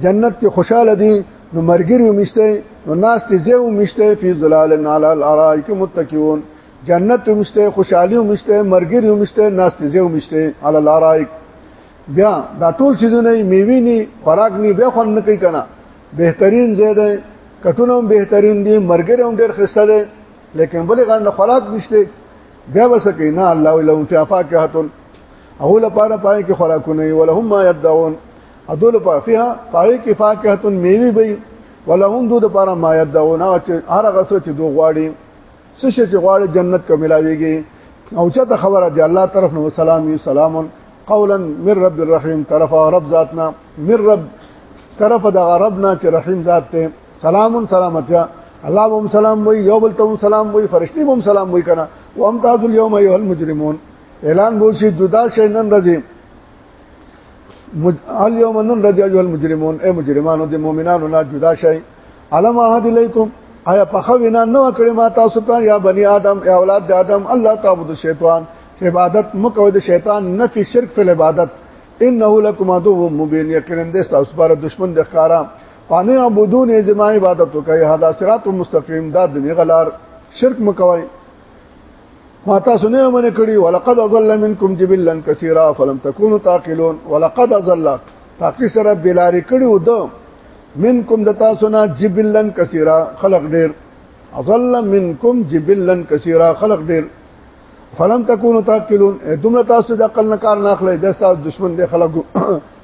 جنت کې خوشاله دي نو مرګري ومشته نو ناس ته زه ومشته فی ظلال علی الارائک متکئون جنت ومشته خوشحالي ومشته مرګري ومشته ناس ته زه ومشته علی الارائک بیا دا ټول سيزونه میوي ني خوراک ني بیا خوند نه کوي کنه بهترین زیاده کټونه هم بهترین دي مرګري هم ډېر خسته دي لیکن بلې غنډه خوراک نشته بیا وسکه نه الله ولهم فی افاکهتن او لپاره پای کې خوراکونه ولهم ما يدعون ادو لپاره فيها پای کې فاکهتن میوي به ولهم دو لپاره ما يدعون چې هر غسر چې دو غواړي څه شي چې غواړي جنت کو ملاويږي او چې ته خبره دی الله طرف نو سلام سلام قولا من رب الرحیم طرف رب ذاتنا من رب طرف د ربنا چې رحیم ذات ته سلام سلامتیا الله هم سلام وي یو بل ته سلام وي فرشتي هم سلام وي کنه وام تاسو اليوم ايها المجرمون اعلان بو شي جدا شي نن راځي اليوم نن راځي ايها المجرمون اي مجرمانو دي مؤمنانو نه جدا شي علم عهد الیکم آیا په خو نه نو کړی ما تاسو ته یا بنی آدم یا اولاد د آدم الله تعبد شیطان عبادت مکو د شیطان نفي شرک فی العبادت انه لکم عدو مبین یقینا د تاسو لپاره دشمن د ښکارا پانه عبودون زما عبادت وکي هدا صراط مستقیم دا د غلار شرک مکوي ما تاسو نه من کړی ولقد ضل منکم جبلا كثيرا فلم تكونوا تعقلون ولقد ضل تاکي سره بلار کړی و د منکم د تاسو نه جبلا كثيرا خلق ډیر ضل منکم جبلا كثيرا خلق ډیر فلم تكونوا تعقلون دومره تاسو د عقل نه کار نه اخلي د تاسو دشمن دي خلقو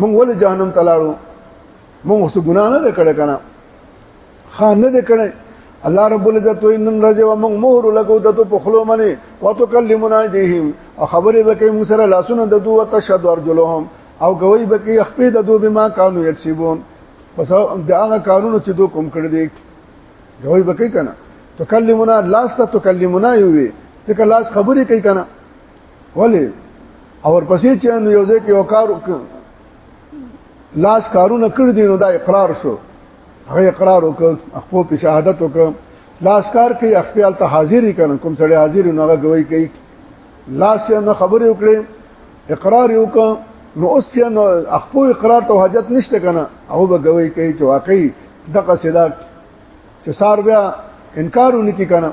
مونږ ولې جهنم ته لاړو مونږ څه ګناه نه کړې کنه خان نه کړې الله رب العزت وی نن راځي و موږ مهر لګو دته په خلو منی وتکلمنا دیهم او خبرې وکړي موږ سره لاسونه د دوه تشهد ورجلهم او کوي بکې خپې د دوه بما کانو یکسبون پس دا هغه کارونه چې دوی کوم کړی دی کوي بکې کنه تکلمنا لاس ته تکلمنا یوي ځکه لاس خبرې کوي کنه ولی او ورپسې چې نو یو ځای کې یو کار لاس کارونه کړ دي نو دا اقرار شو هغه اقرار وکړ خپل په شهادت وکړ لاس کار کوي خپل ته حاضری کړي کوم سړی حاضر نو هغه گوي کوي لاس یې نه خبرې وکړي اقرار یې وکړ نو اوس چې نو خپل اقرار ته حاجت نشته کنه او به گوي کوي چې واقعي دغه صدا چې سار بیا انکار ونکي کنه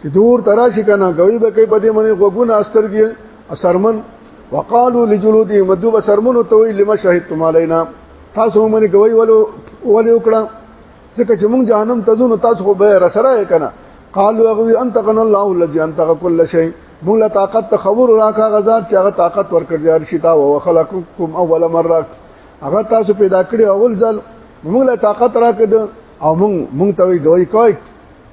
چې دور تراشي کنه کوي به کوي په دې باندې غوګونه استرګي سرمن وقالو لجلودي مدو به سرمن ته وي لما شهدتم علينا تاسو باندې کوي ولو ولې وکړه ځکه چې موږ جهنم ته ځو نو تاسو خو به رسره کنه قالوا اغوي انتقن الله الذي انتق كل شيء موږ له طاقت ته خبر راکا غزاد چې هغه طاقت ورکړ دی ارشتا او خلقکم اول مره هغه تاسو پیدا کړی اول ځل موږ له طاقت راکړه او موږ موږ ته وی دوی کوي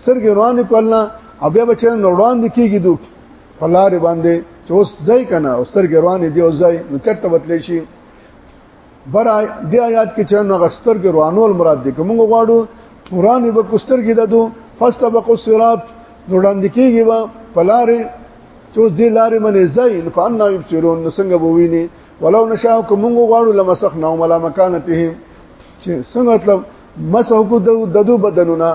سترګې روانې کولنه او بیا به چې نوړان د کېږي دوی په لارې باندې چې اوس ځای کنه او سترګې روانې دی او ځای نو چرته بتلی شي بر دی آیات کې چې نو غستر کې روانول مراد دي کوم غواړو قران به کوستر کې ددو فاستبقوا الصراط نوړان د کېږي به په لارې چې اوس دې لارې باندې ځای نو فانا یبصرون نو څنګه به ویني ولو نشاء کوم غواړو لمسخ نو ملامکانته چې څنګه مطلب مسح کو ددو بدنونه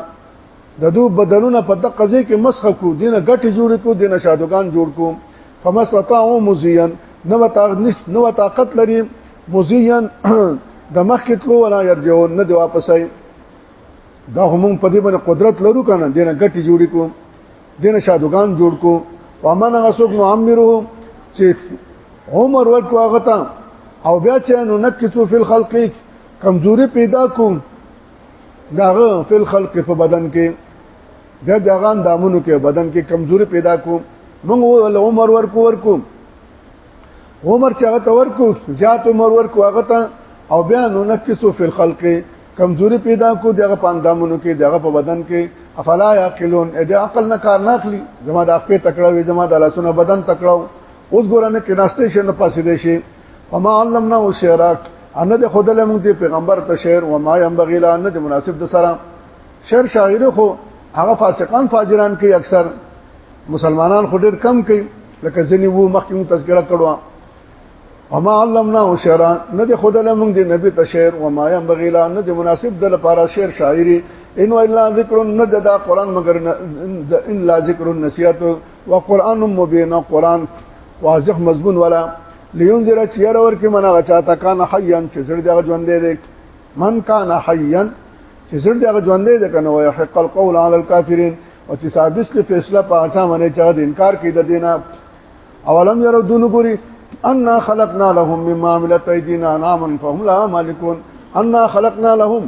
ددو بدنونه په دقه ځای کې مسح کو دینه غټي جوړ کو دینه شادوغان جوړ کو فمسطاعو مزین نو طاقت نو طاقت لري مزین د مخ کې تلو ولا يرجو نه دی واپس آئ دا هم په دې باندې قدرت لرو کنه دینه غټي جوړ کو دینه شادوغان جوړ کو ومن غسوک معمره چې عمر ورکو هغه ته او بیا چې نو نکسو فی الخلق کمزوري پیدا کوم داغه فل خلق په بدن کې بیا داغه اندامونو کې بدن کې کمزوري پیدا کوم موږ ول عمر ورکو ورکو عمر چې هغه ته ورکو زیات عمر ورکو هغه ته او بیا نو نقصو فی الخلق کمزوري پیدا کو دغه پاندامونو کې دغه په بدن کې افلا یاقلون اې د عقل نه کار نه اخلي زما د خپل تکړه وي زما د لاسونو بدن تکړه اوس ګورنه کې ناشته شنه پاسې دي شي وما علمنا وشراک ان د خود له مونږ پیغمبر ته شعر و ما ينبغي له ان د مناسب د سره شعر شاعر خو هغه فاسقان فاجران کوي اکثر مسلمانان خو ډیر کم کوي لکه ځنی وو مخکې مون تذکرہ کړو وما علمنا شعرا نه د خود له مونږ د نبی ته شعر و ما ينبغي له نه د مناسب د لپاره شعر شاعري ان الا ذکر نه د قران مگر ان لا ذکر نصيحت وقران مبین قران واضح مضمون ولا لينذر چير ور کې منا غچا تا کان حيان چې زړه دغه ژوندې دي من کان حيان چې زړه دغه ژوندې دي کنه وي حق القول على الكافرين او چې ثابت له فیصله پاچا باندې چا د انکار کوي د دینه اولم يرو دون ګوري ان خلقنا لهم مما عملت ايدينا نعما فهم لا مالكون ان خلقنا لهم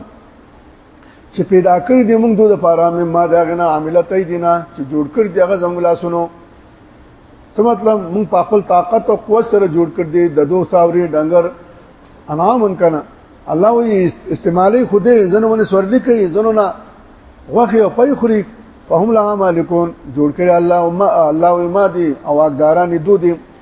چې پیدا کړی دی موږ دوی لپاره مې ما دا غنا عاملت ای دینا چې جوړ کړ دی هغه زموږ لاسونو څه مطلب موږ په خپل طاقت او قوت سره جوړ کړ دی د دوه ساوري ډنګر انعام انکنه الله وی استعمالي خوده زنه ونه سورلی کوي زنه نه غوخي او پي خوري فهم لها مالکون جوړ کړی الله ما الله ما دي او اقداران دو دي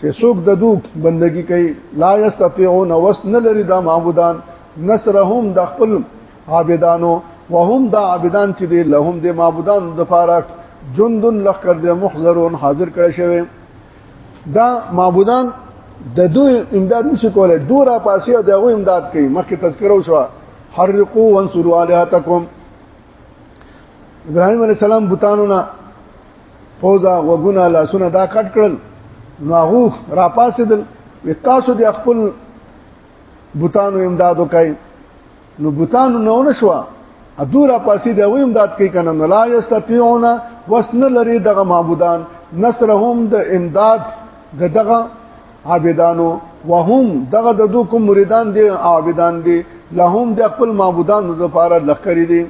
چې څوک د دوی بندگی کوي لا یستطيعون وس نه لري دا معبودان نصرهم د خپل عابدانو وهم دا عابدان چې دي لهم د معبودان د فارق جندن لخر د محضرون حاضر کړي شوی دا معبودان د دوی امداد نشي کولای دورا پاسي او دغه امداد کوي مخکې تذکره وشو حرقوا وانصروا الهاتکم ابراهيم عليه السلام بوتانو نه پوزا غوګونه لاسونه دا کټ کړل نو هغه را پاسېدل وتاسو د خپل بوتانو امداد وکای نو بوتانو نه ونه شو ادو را پاسې دی و امداد کوي کنه نه لا یستطيعون وسن لري دغه معبودان نصرهم د امداد دغه عابدانو وهم دغه د دوکم مریدان دي عابدان دي لهم د خپل معبودان لپاره لخرې دي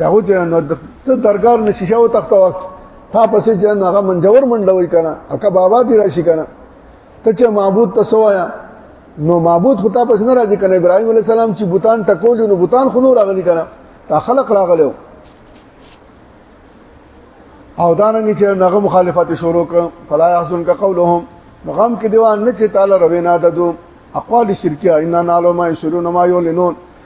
راو چې نو ته درګار نشیشه او تخته وخت تا پسې چې هغه منجور منډوي کنه اکه بابا دی راشي کنه ته چې معبود ته سوایا نو معبود خو تا پسې نه راځي کنه ابراهيم عليه السلام چې بوتان ټکول نو بوتان خو نور راغلي کنه تا خلق راغلو او دانګ چې هغه مخالفت شروع کړ فلا يحزنك قولهم مغم کې دیوان نه چې تعالی ربنا ددو اقوال شرکیه ان نالو ما یشرون ما یولنون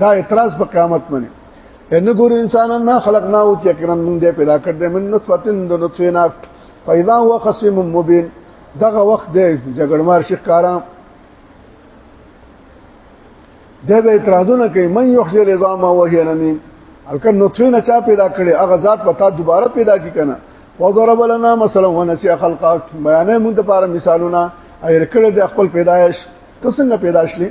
دا اعتراض په قیامت باندې ان ګور انسانان نه خلقنا او چې کرن موږ دې پیدا کړ دې من نطفتن د نطفه نه فاذا هو قسم مبين دغه وخت دې جګړمار شیخ کارام دا به اعتراضونه کوي من یخزی العظام وهي رمیم الکه نطفه نه چا پیدا کړي هغه ذات پتا دوباره پیدا کی کنه وضرب لنا مثلا ونسي خلقات بیانې مونږ ته پاره مثالونه ایر کړه د خپل پیدایش ته څنګه پیدا شلی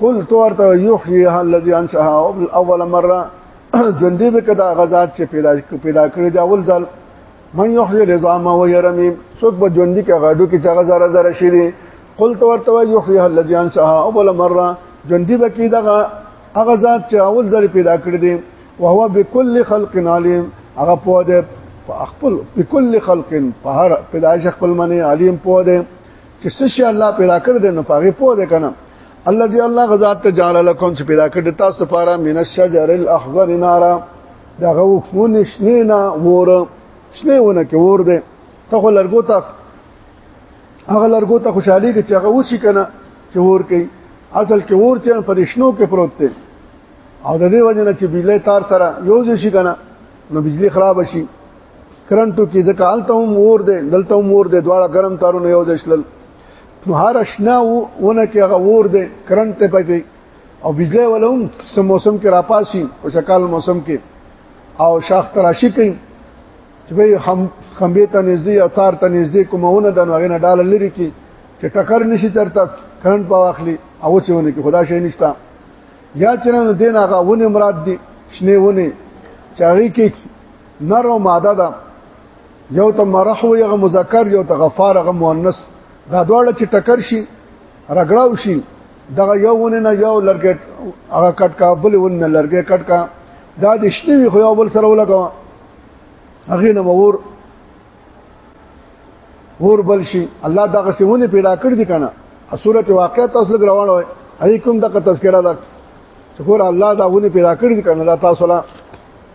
قل تو ورته یحییها الذی انشاها اول مره ژوندې به کدا غزاد چې پیدا پیدا کړی دی اول ځل من یحیی العظام و یرمیم څوک به ژوندې کې غاډو کې چاغه زره زره شي دی قل تو ورته یحییها الذی انشاها اول مره ژوندې به کې دغه هغه ذات چې اول ځل پیدا کړی دی او هو بكل خلق علیم هغه په دې خپل بكل خلق په هر پیدایش خپل منی علیم په دې چې څه شي الله پیدا کړ دې نو پاغه پوه دې کنه الله دې الله غزاد ته جعل لكم چې پیدا کړ تاسو لپاره من الشجر الاخضر نارا دا غوښونه شنه نه ور شنه ونه کې ور دې ته خو لرګو ته هغه لرګو ته خوشحالي کې چې هغه وشي کنه چې ور کوي اصل کې ور چې پرشنو کې پروت دی او د دې وجه نه چې بجلی تار سره یو ځای شي کنه نو بجلی خراب شي کرنټو کې ځکه هلته هم اور دی دلته هم اور دی دواړه ګرم تارونه یو ځای شلل نو هر اشنا ونه کې هغه اور دی کرنټ ته پاتې او بجلی ولا هم سم موسم کې راپاسي او شکال موسم کې او شاخ تراشي کوي چې به هم خمبه ته نږدې او تار ته نږدې کومونه د نوغې نه ډال لري کې چې ټکر نشي چرته کرنټ په واخلي او چې ونه کې خدا شي نشتا یا چرنه دین هغه ونه مراد دي شنه ونه چاغي کې نر او ماده ده یو ته مرح وي هغه مذکر یو ته غفار هغه مؤنث دا دواړه چې ټکر شي رګړاو شي دغه یو ونه نه یو لرګټ هغه کټ کا بل ونه لرګې کټ کا دا د شنه وی خو یو بل سره ولګوا هغه نه مور ور بل شي الله دغه سونه پیدا کړ دي کنه سورت واقع تاسو لګ روان وای هی کوم دغه تذکرہ ده چې ګور الله دا ونه پیدا کړ دي کنه تاسو لا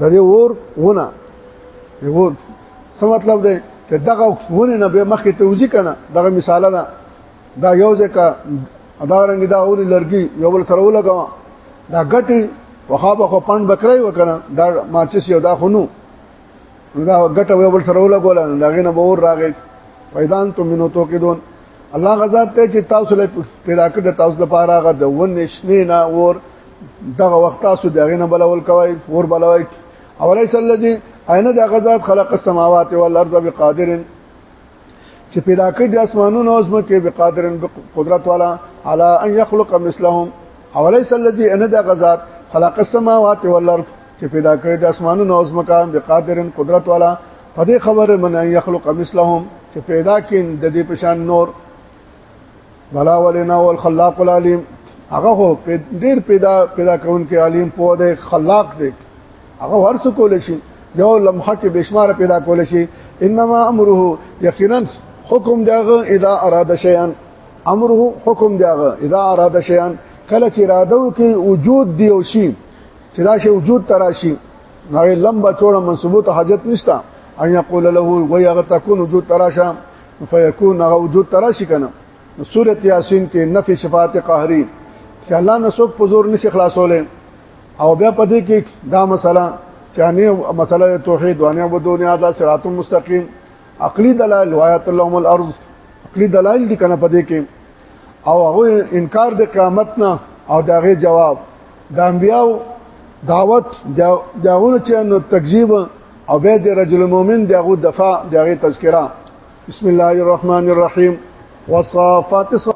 د دې اور ونه دی ور څه مطلب دی چې دغه ونه نه به مخکې توجی کنه دغه مثال ده دا یو ځکه دا رنګ دا اور لرګي یو بل سره ولګا دا غټي وخابه خو پند بکرای وکنه دا ماچس یو دا خونو دا غټه یو بل سره ولګول دا غنه به اور راغی پیدان تو منو تو کې دون الله غزاد ته چې تاسو له پیدا کړ تاسو د پاره غ د ون نشنه نه اور دغه وخت تاسو دغه نه بلول کوي اور بلوي اولیس الذی اینه د غزاد خلق السماوات والارض بقادر چې پیدا کړ د اسمانونو او زمکه بقادر قدرت والا علی ان یخلق مثلهم اولیس الذی اینه د غزاد خلق السماوات والارض چې پیدا کړی د اسمانونو او زمکان بقادرن قدرت والا په دې خبره من يخلق مثلهم چې پیدا کین د دې پشان نور بلا ولنا والخلاق العلیم هغه هو ډیر پیدا پیدا کون کې عالم په دې خلاق دی هغه ورس کول شي یو لمحه کې بشمار پیدا کول شي انما امره یقینا حکم دغه اذا اراد شیئا امره حکم دغه اذا اراد شیئا کله چې اراده وکي وجود دی او شي چې دا شی وجود تراشي نو لمبا چوړه منسوبه ته حاجت نشته ان یقول له وی هغه تكون وجود تراشه فیکون هغه وجود تراشی کنه نو سوره یاسین کې نفي شفاعت قهری چې الله نه څوک په زور نشي خلاصولې او بیا پدې کې دا مسله چانه مسله توحید وانه و دنیا دا صراط مستقیم عقلی دلائل روایت اللهم الارض عقلی دلائل دي کنه پدې کې او هغه انکار د قیامت نه او داغه جواب د انبیاو دعوت داغونه چې نو تکذیب او به د رجل مؤمن دغه دفاع دغه تذکرہ بسم الله الرحمن الرحیم وصافات